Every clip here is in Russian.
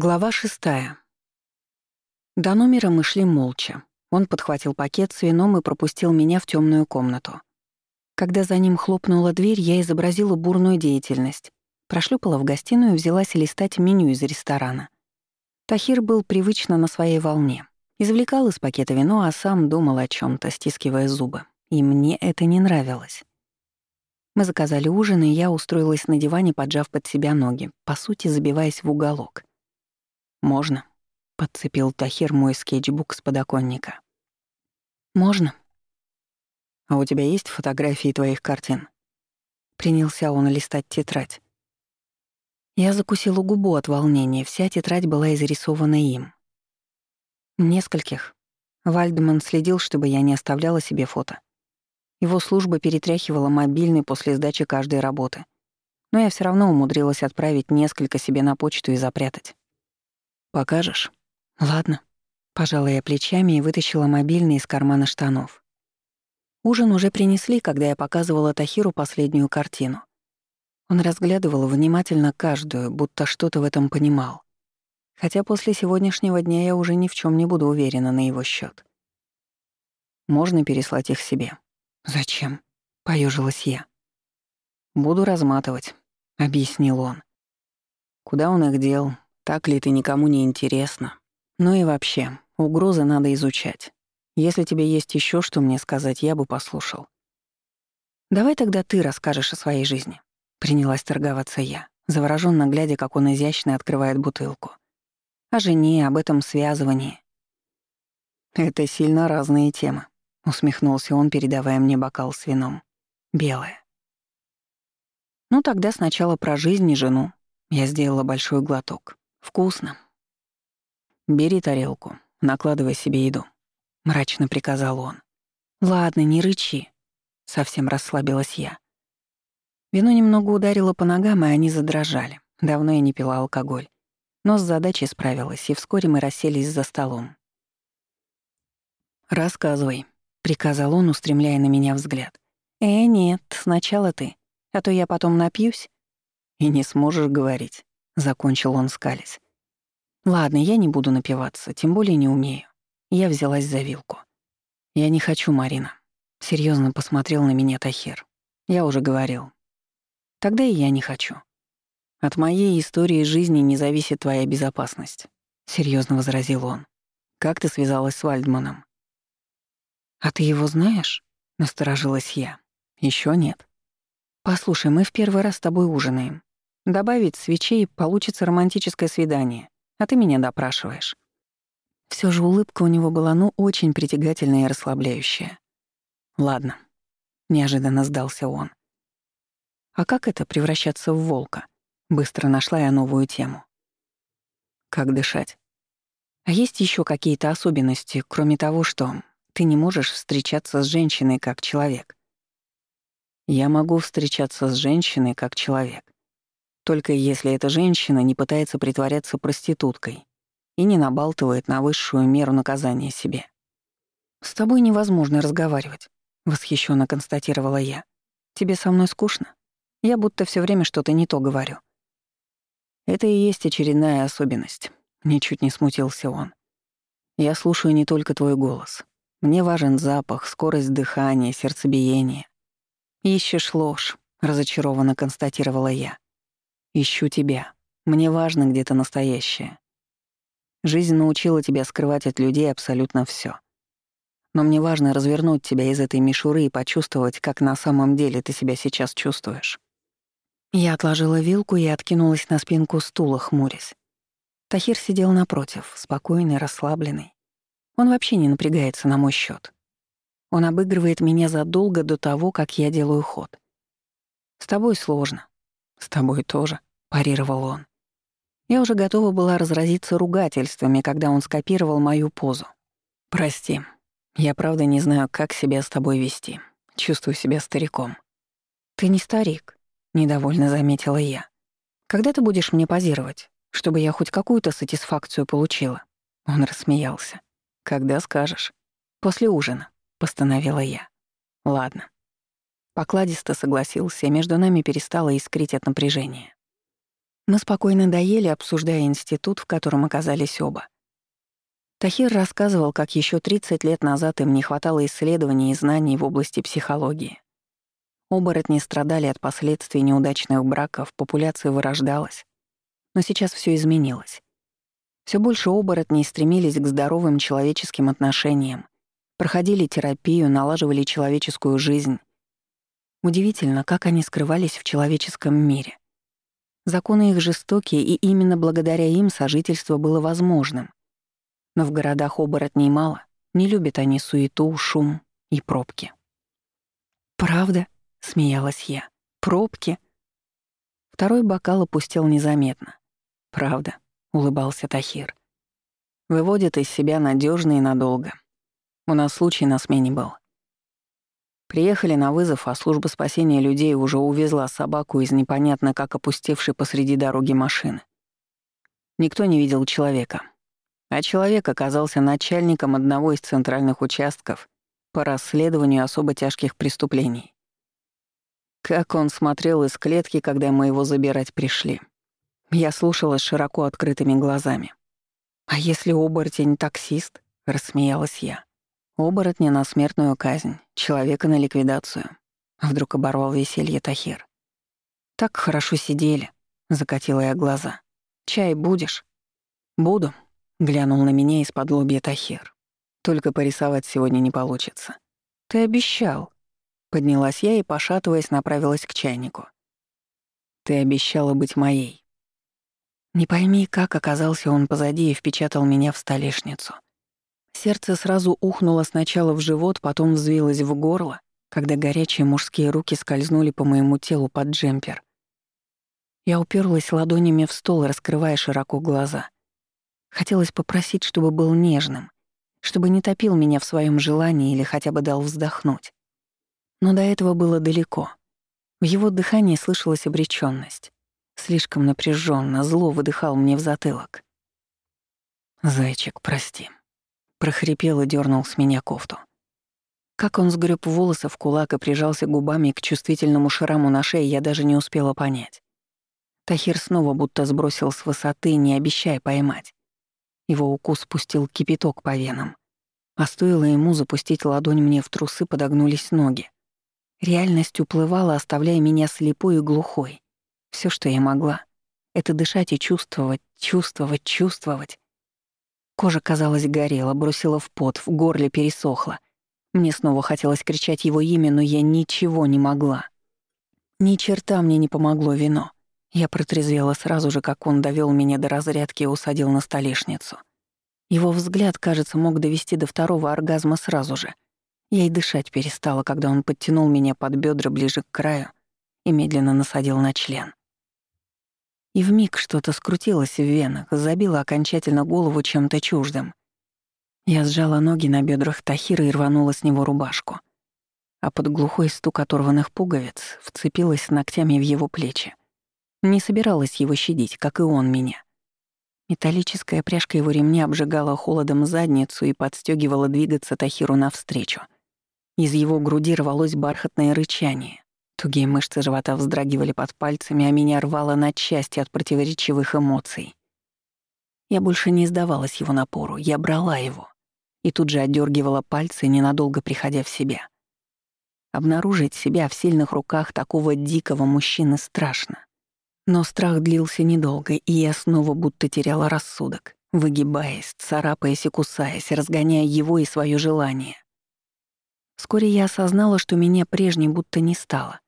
Глава шестая. До номера мы шли молча. Он подхватил пакет с вином и пропустил меня в темную комнату. Когда за ним хлопнула дверь, я изобразила бурную деятельность. Прошлепала в гостиную и взялась листать меню из ресторана. Тахир был привычно на своей волне. Извлекал из пакета вино, а сам думал о чем то стискивая зубы. И мне это не нравилось. Мы заказали ужин, и я устроилась на диване, поджав под себя ноги, по сути, забиваясь в уголок. «Можно», — подцепил Тахир мой скетчбук с подоконника. «Можно». «А у тебя есть фотографии твоих картин?» Принялся он листать тетрадь. Я закусила губу от волнения, вся тетрадь была изрисована им. Нескольких. Вальдман следил, чтобы я не оставляла себе фото. Его служба перетряхивала мобильный после сдачи каждой работы. Но я все равно умудрилась отправить несколько себе на почту и запрятать. Покажешь? Ладно. Пожала я плечами и вытащила мобильный из кармана штанов. Ужин уже принесли, когда я показывала Тахиру последнюю картину. Он разглядывал внимательно каждую, будто что-то в этом понимал. Хотя после сегодняшнего дня я уже ни в чем не буду уверена на его счет. Можно переслать их себе. Зачем? Поежилась я. Буду разматывать, объяснил он. Куда он их дел, так ли ты никому не интересно? Ну и вообще, угрозы надо изучать. Если тебе есть еще что мне сказать, я бы послушал. Давай тогда ты расскажешь о своей жизни. Принялась торговаться я, завороженно глядя, как он изящно открывает бутылку. О жене, об этом связывании. Это сильно разные темы, усмехнулся он, передавая мне бокал с вином. Белое. Ну тогда сначала про жизнь и жену. Я сделала большой глоток. Вкусно. Бери тарелку, накладывай себе еду, мрачно приказал он. Ладно, не рычи. Совсем расслабилась я. Вино немного ударило по ногам, и они задрожали. Давно я не пила алкоголь. Но с задачей справилась, и вскоре мы расселись за столом. «Рассказывай», — приказал он, устремляя на меня взгляд. «Э, нет, сначала ты, а то я потом напьюсь». «И не сможешь говорить», закончил он скались. Ладно, я не буду напиваться, тем более не умею. Я взялась за вилку. Я не хочу, Марина. Серьезно посмотрел на меня Тахир. Я уже говорил. Тогда и я не хочу. От моей истории жизни не зависит твоя безопасность, серьезно возразил он. Как ты связалась с Вальдманом? А ты его знаешь? Насторожилась я. Еще нет. Послушай, мы в первый раз с тобой ужинаем. Добавить свечей получится романтическое свидание, а ты меня допрашиваешь. Все же улыбка у него была ну очень притягательная и расслабляющая. Ладно, неожиданно сдался он. А как это превращаться в волка? Быстро нашла я новую тему. Как дышать? А есть еще какие-то особенности, кроме того, что ты не можешь встречаться с женщиной как человек? Я могу встречаться с женщиной как человек. Только если эта женщина не пытается притворяться проституткой и не набалтывает на высшую меру наказания себе. «С тобой невозможно разговаривать», — восхищенно констатировала я. «Тебе со мной скучно? Я будто все время что-то не то говорю». «Это и есть очередная особенность», — ничуть не смутился он. «Я слушаю не только твой голос. Мне важен запах, скорость дыхания, сердцебиение». «Ищешь ложь», — разочарованно констатировала я. Ищу тебя. Мне важно, где то настоящее. Жизнь научила тебя скрывать от людей абсолютно все. Но мне важно развернуть тебя из этой мишуры и почувствовать, как на самом деле ты себя сейчас чувствуешь. Я отложила вилку и откинулась на спинку стула, хмурясь. Тахир сидел напротив, спокойный, расслабленный. Он вообще не напрягается на мой счет. Он обыгрывает меня задолго до того, как я делаю ход. С тобой сложно. «С тобой тоже», — парировал он. Я уже готова была разразиться ругательствами, когда он скопировал мою позу. «Прости, я правда не знаю, как себя с тобой вести. Чувствую себя стариком». «Ты не старик», — недовольно заметила я. «Когда ты будешь мне позировать, чтобы я хоть какую-то сатисфакцию получила?» Он рассмеялся. «Когда скажешь?» «После ужина», — постановила я. «Ладно». Покладисто согласился, и между нами перестало искрить от напряжения. Мы спокойно доели, обсуждая институт, в котором оказались оба. Тахир рассказывал, как еще 30 лет назад им не хватало исследований и знаний в области психологии. Оборотни страдали от последствий неудачных браков, популяция вырождалась. Но сейчас все изменилось. Все больше оборотней стремились к здоровым человеческим отношениям, проходили терапию, налаживали человеческую жизнь. Удивительно, как они скрывались в человеческом мире. Законы их жестокие, и именно благодаря им сожительство было возможным. Но в городах оборотней мало, не любят они суету, шум и пробки. «Правда?» — смеялась я. «Пробки?» Второй бокал опустил незаметно. «Правда», — улыбался Тахир. «Выводит из себя надежно и надолго. У нас случай на смене был. Приехали на вызов, а служба спасения людей уже увезла собаку из непонятно как опустевшей посреди дороги машины. Никто не видел человека. А человек оказался начальником одного из центральных участков по расследованию особо тяжких преступлений. Как он смотрел из клетки, когда мы его забирать пришли. Я слушала с широко открытыми глазами. «А если оборотень таксист?» — рассмеялась я. «Оборотня на смертную казнь, человека на ликвидацию». Вдруг оборвал веселье Тахир. «Так хорошо сидели», — закатила я глаза. «Чай будешь?» «Буду», — глянул на меня из-под лобья Тахир. «Только порисовать сегодня не получится». «Ты обещал», Поднялась я и, пошатываясь, направилась к чайнику. «Ты обещала быть моей». Не пойми, как оказался он позади и впечатал меня в столешницу. Сердце сразу ухнуло сначала в живот, потом взвилось в горло, когда горячие мужские руки скользнули по моему телу под джемпер. Я уперлась ладонями в стол, раскрывая широко глаза. Хотелось попросить, чтобы был нежным, чтобы не топил меня в своем желании или хотя бы дал вздохнуть. Но до этого было далеко. В его дыхании слышалась обречённость. Слишком напряженно, зло выдыхал мне в затылок. «Зайчик, прости», — прохрипел и дернул с меня кофту. Как он сгреб волосы в кулак и прижался губами к чувствительному шраму на шее, я даже не успела понять. Тахир снова будто сбросил с высоты, не обещая поймать. Его укус спустил кипяток по венам. А стоило ему запустить ладонь мне в трусы, подогнулись ноги. Реальность уплывала, оставляя меня слепой и глухой. Все, что я могла, — это дышать и чувствовать, чувствовать, чувствовать. Кожа, казалось, горела, бросила в пот, в горле пересохла. Мне снова хотелось кричать его имя, но я ничего не могла. Ни черта мне не помогло вино. Я протрезвела сразу же, как он довел меня до разрядки и усадил на столешницу. Его взгляд, кажется, мог довести до второго оргазма сразу же — я и дышать перестала, когда он подтянул меня под бедра ближе к краю и медленно насадил на член. И вмиг что-то скрутилось в венах, забило окончательно голову чем-то чуждым. Я сжала ноги на бедрах Тахира и рванула с него рубашку. А под глухой стук оторванных пуговиц вцепилась ногтями в его плечи. Не собиралась его щадить, как и он меня. Металлическая пряжка его ремня обжигала холодом задницу и подстегивала двигаться Тахиру навстречу — из его груди рвалось бархатное рычание. Тугие мышцы живота вздрагивали под пальцами, а меня рвало на части от противоречивых эмоций. Я больше не издавалась его напору, я брала его. И тут же отдергивала пальцы, ненадолго приходя в себя. Обнаружить себя в сильных руках такого дикого мужчины страшно. Но страх длился недолго, и я снова будто теряла рассудок, выгибаясь, царапаясь и кусаясь, разгоняя его и свое желание. Вскоре я осознала, что меня прежней будто не стало.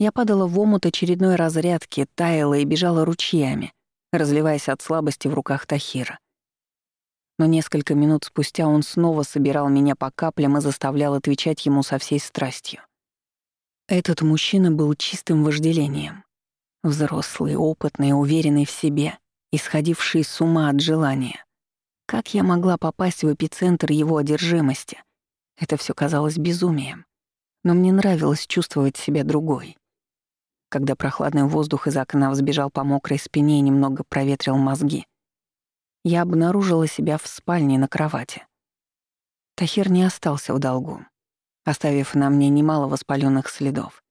Я падала в омут очередной разрядки, таяла и бежала ручьями, разливаясь от слабости в руках Тахира. Но несколько минут спустя он снова собирал меня по каплям и заставлял отвечать ему со всей страстью. Этот мужчина был чистым вожделением. Взрослый, опытный, уверенный в себе, исходивший с ума от желания. Как я могла попасть в эпицентр его одержимости — это все казалось безумием, но мне нравилось чувствовать себя другой. Когда прохладный воздух из окна взбежал по мокрой спине и немного проветрил мозги, я обнаружила себя в спальне на кровати. Тахир не остался в долгу, оставив на мне немало воспаленных следов,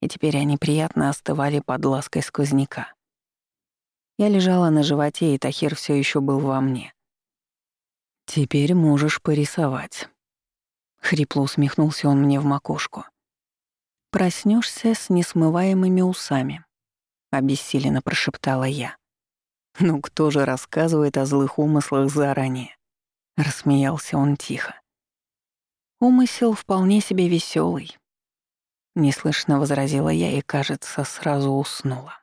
и теперь они приятно остывали под лаской сквозняка. Я лежала на животе, и Тахир все еще был во мне. «Теперь можешь порисовать». Хрипло усмехнулся он мне в макушку. Проснешься с несмываемыми усами», — обессиленно прошептала я. «Ну кто же рассказывает о злых умыслах заранее?» — рассмеялся он тихо. «Умысел вполне себе веселый. неслышно возразила я и, кажется, сразу уснула.